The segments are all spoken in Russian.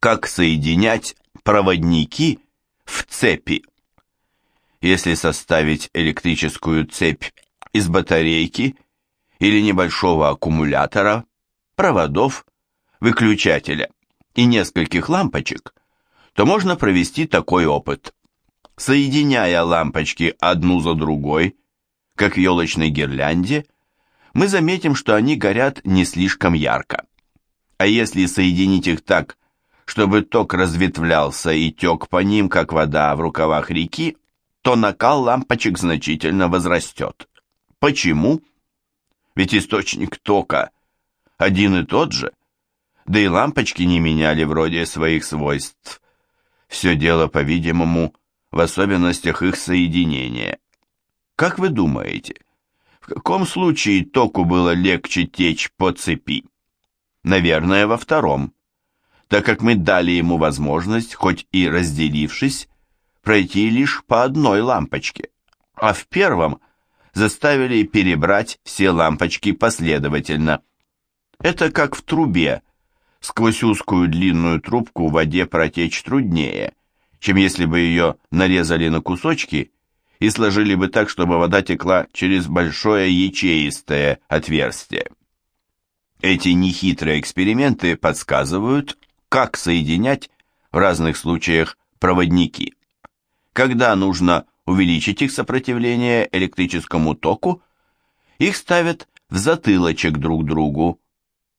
Как соединять проводники в цепи? Если составить электрическую цепь из батарейки или небольшого аккумулятора, проводов, выключателя и нескольких лампочек, то можно провести такой опыт. Соединяя лампочки одну за другой, как в елочной гирлянде, мы заметим, что они горят не слишком ярко. А если соединить их так, чтобы ток разветвлялся и тек по ним, как вода в рукавах реки, то накал лампочек значительно возрастет. Почему? Ведь источник тока один и тот же, да и лампочки не меняли вроде своих свойств. Все дело, по-видимому, в особенностях их соединения. Как вы думаете, в каком случае току было легче течь по цепи? Наверное, во втором, так как мы дали ему возможность, хоть и разделившись, пройти лишь по одной лампочке, а в первом заставили перебрать все лампочки последовательно. Это как в трубе, сквозь узкую длинную трубку в воде протечь труднее, чем если бы ее нарезали на кусочки и сложили бы так, чтобы вода текла через большое ячеистое отверстие. Эти нехитрые эксперименты подсказывают, как соединять в разных случаях проводники. Когда нужно увеличить их сопротивление электрическому току, их ставят в затылочек друг другу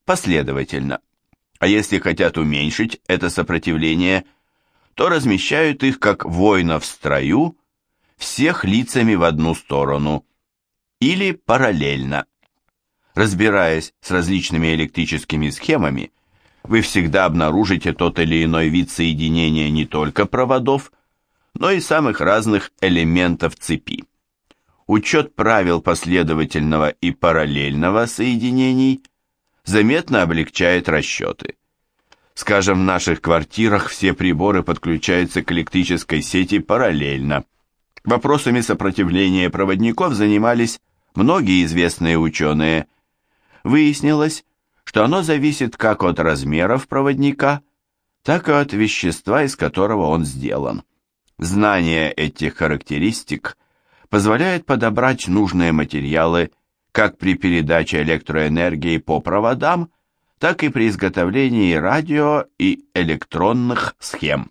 последовательно. А если хотят уменьшить это сопротивление – то размещают их как воинов в строю, всех лицами в одну сторону, или параллельно. Разбираясь с различными электрическими схемами, вы всегда обнаружите тот или иной вид соединения не только проводов, но и самых разных элементов цепи. Учет правил последовательного и параллельного соединений заметно облегчает расчеты. Скажем, в наших квартирах все приборы подключаются к электрической сети параллельно. Вопросами сопротивления проводников занимались многие известные ученые. Выяснилось, что оно зависит как от размеров проводника, так и от вещества, из которого он сделан. Знание этих характеристик позволяет подобрать нужные материалы как при передаче электроэнергии по проводам, так и при изготовлении радио и электронных схем.